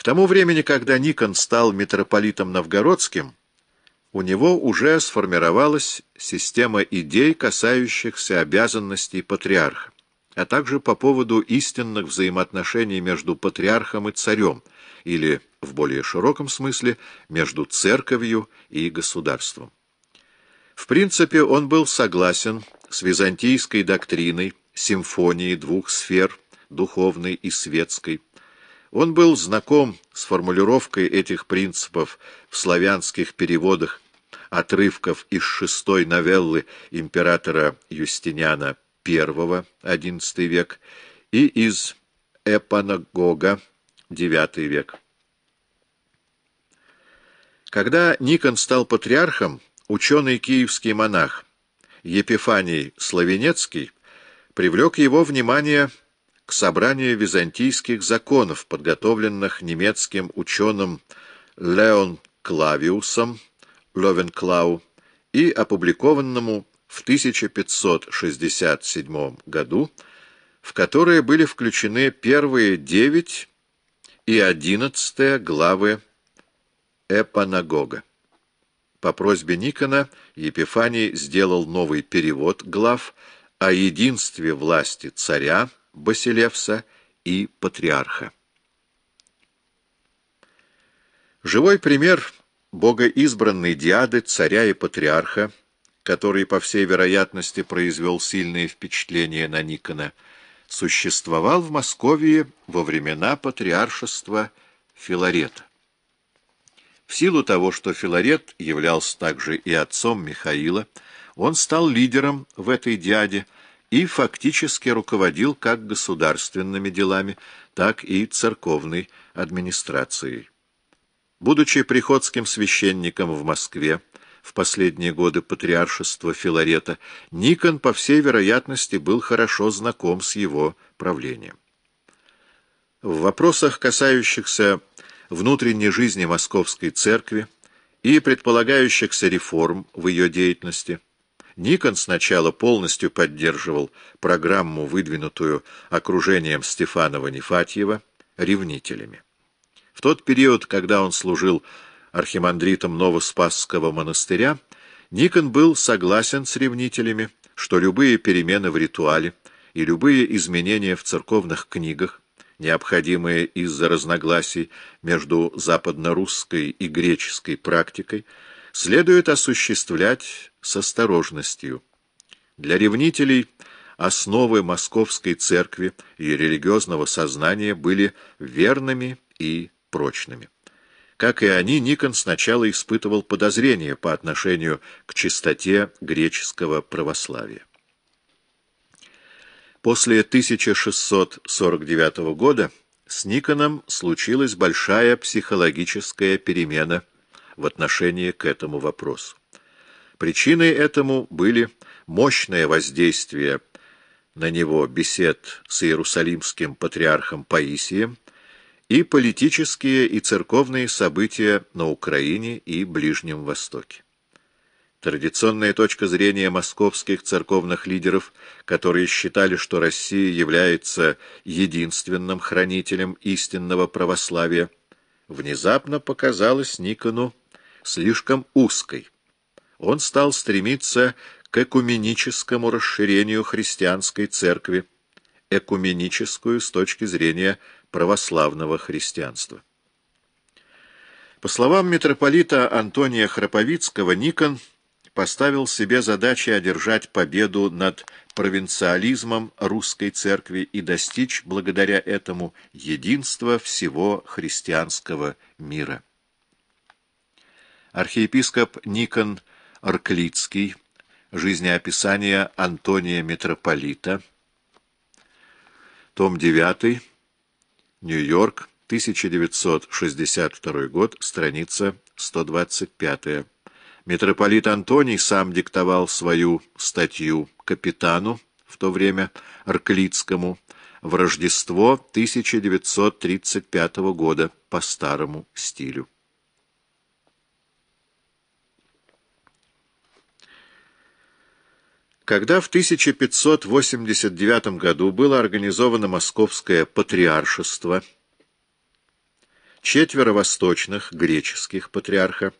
К тому времени, когда Никон стал митрополитом новгородским, у него уже сформировалась система идей, касающихся обязанностей патриарха, а также по поводу истинных взаимоотношений между патриархом и царем, или, в более широком смысле, между церковью и государством. В принципе, он был согласен с византийской доктриной симфонии двух сфер, духовной и светской, он был знаком с формулировкой этих принципов в славянских переводах отрывков из шестой новеллы императора Юстиниана I, XI век, и из Эпанагога, IX век. Когда Никон стал патриархом, ученый киевский монах Епифаний Славенецкий привлек его внимание к собранию византийских законов, подготовленных немецким ученым Леон Клавиусом Ловенклау и опубликованному в 1567 году, в которые были включены первые девять и одиннадцатая главы Эпанагога. По просьбе Никона Епифаний сделал новый перевод глав о единстве власти царя, Басилевса и патриарха. Живой пример богоизбранной диады царя и патриарха, который, по всей вероятности, произвел сильное впечатление на Никона, существовал в Москве во времена патриаршества Филарета. В силу того, что Филарет являлся также и отцом Михаила, он стал лидером в этой диаде, и фактически руководил как государственными делами, так и церковной администрацией. Будучи приходским священником в Москве в последние годы патриаршества Филарета, Никон, по всей вероятности, был хорошо знаком с его правлением. В вопросах, касающихся внутренней жизни Московской Церкви и предполагающихся реформ в ее деятельности, Никон сначала полностью поддерживал программу, выдвинутую окружением Стефанова-Нефатьева, ревнителями. В тот период, когда он служил архимандритом Новоспасского монастыря, Никон был согласен с ревнителями, что любые перемены в ритуале и любые изменения в церковных книгах, необходимые из-за разногласий между западно-русской и греческой практикой, следует осуществлять с осторожностью. Для ревнителей основы Московской Церкви и религиозного сознания были верными и прочными. Как и они, Никон сначала испытывал подозрения по отношению к чистоте греческого православия. После 1649 года с Никоном случилась большая психологическая перемена в отношении к этому вопросу. Причиной этому были мощное воздействие на него бесед с иерусалимским патриархом Паисием и политические и церковные события на Украине и Ближнем Востоке. Традиционная точка зрения московских церковных лидеров, которые считали, что Россия является единственным хранителем истинного православия, внезапно показалась Никону слишком узкой. Он стал стремиться к экуменическому расширению христианской церкви, экуменическую с точки зрения православного христианства. По словам митрополита Антония Храповицкого, Никон поставил себе задачей одержать победу над провинциализмом русской церкви и достичь благодаря этому единства всего христианского мира. Архиепископ Никон Арклицкий, жизнеописание Антония Митрополита, том 9, Нью-Йорк, 1962 год, страница 125. Митрополит Антоний сам диктовал свою статью капитану, в то время Арклицкому, в Рождество 1935 года по старому стилю. Когда в 1589 году было организовано Московское патриаршество, четверо восточных, греческих патриарха,